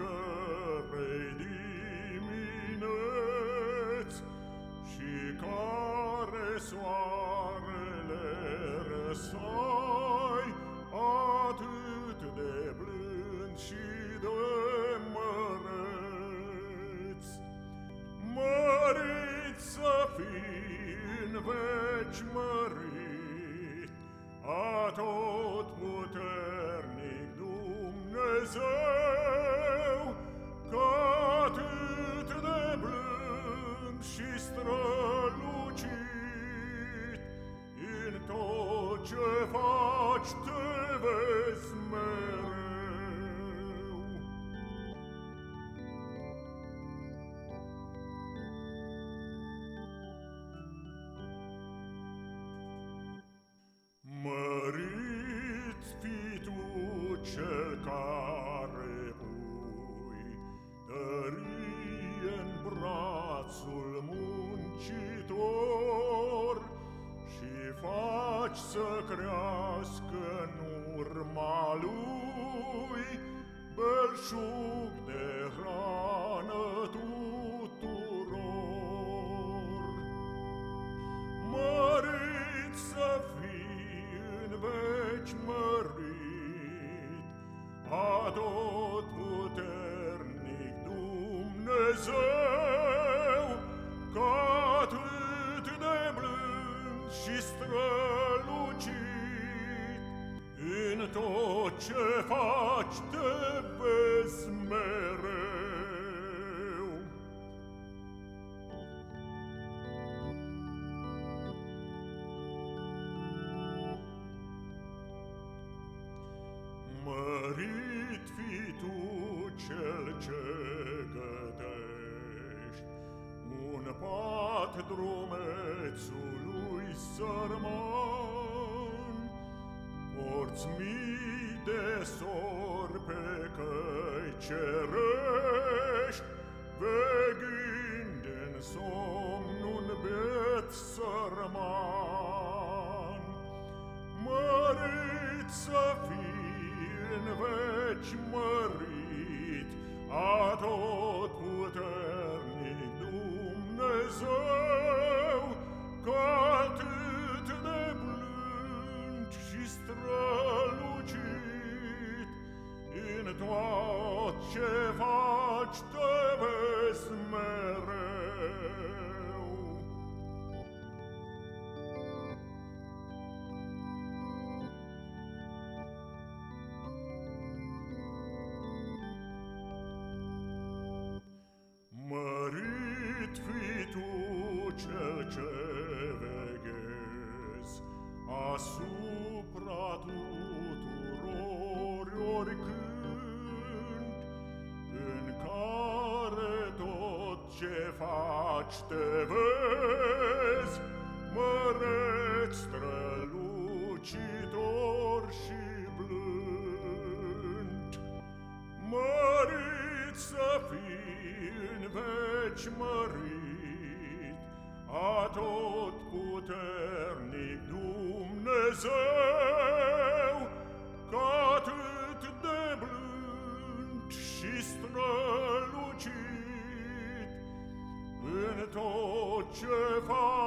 cărei dimineți și care soarele răsai atât de blând și de măreț. Mărit să fii în veci mărit, a stöves me să crească în urma lui belșug de hrană tuturor. Mărit să fii în veci mărit, a tot puternic Dumnezeu, ce faci te vezi mereu. Mărit fi tu cel ce gătești un pat drumețului sărman, Porți mii de sori pe căi cerești, Veghind în somn un bet sărman. Mărit să fii în veci mărit, faci te vezi, măreț strălucitor și blând. Mărit să fii în veci mărit, a tot puternic Dumnezeu, voce fa